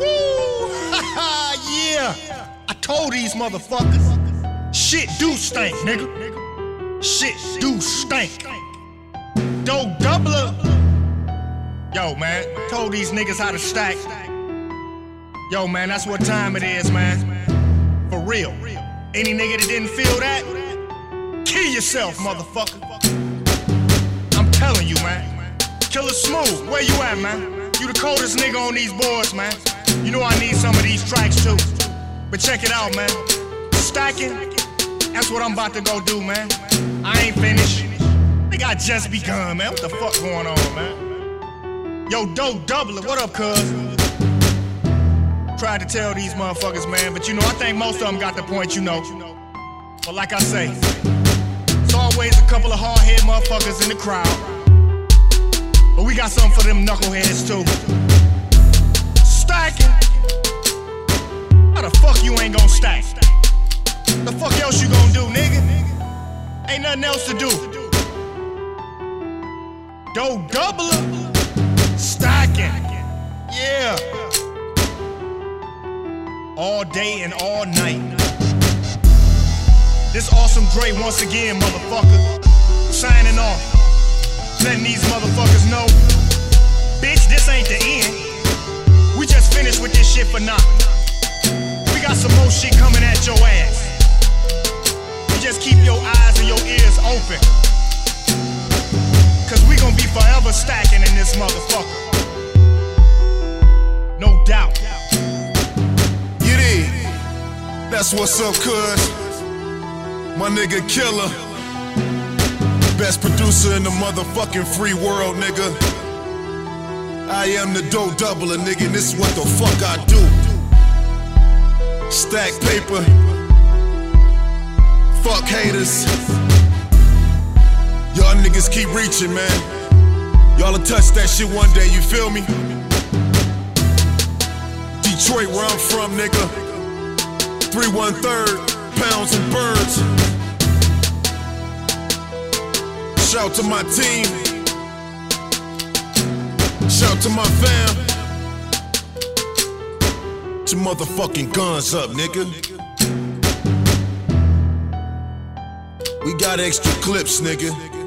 yeah. I told these motherfuckers. Shit do stink, nigga. Shit do stink. Doe Dubbla. Yo, man. Told these niggas how to stack. Yo, man, that's what time it is, man. For real. Any nigga that didn't feel that, kill yourself, motherfucker. I'm telling you, man. Killer Smooth, where you at, man? You the coldest nigga on these boards, man. You know I need some of these tracks too. But check it out, man. Stacking, that's what I'm about to go do, man. I ain't finished. Nigga, I just begun, man. What the fuck going on, man? Yo, Doe Dubbla, what up, cuz? Tried to tell these motherfuckers, man, but you know, I think most of them got the point, you know. But like I say, it's always a couple of hard-head motherfuckers in the crowd. But we got something for them knuckleheads too. Stacking. How the fuck else you gonna do, nigga? Ain't nothing else to do. Doe Dubbla. Stacking. Yeah. All day and all night. This awesome Dre once again, motherfucker. Signing off. Letting these motherfuckers know. Bitch, this ain't the end. We just finished with this shit for now. Forever stacking in this motherfucker. No doubt. Get in. That's what's up, cuz. My nigga Killer. Best producer in the motherfucking free world, nigga. I am the Doe Dubbla, nigga, and this is what the fuck I do. Stack paper. Fuck haters. Y'all niggas keep reaching, man. Y'all'll touch that shit one day, you feel me? Detroit, where I'm from, nigga. 3 1 third, pounds and birds. Shout to my team. Shout to my fam. Your motherfucking guns up, nigga. We got extra clips, nigga.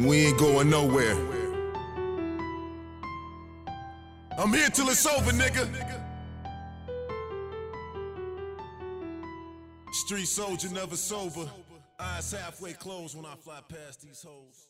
We ain't going nowhere. I'm here till it's over, nigga. Street soldier never sober. Eyes halfway closed when I fly past these hoes.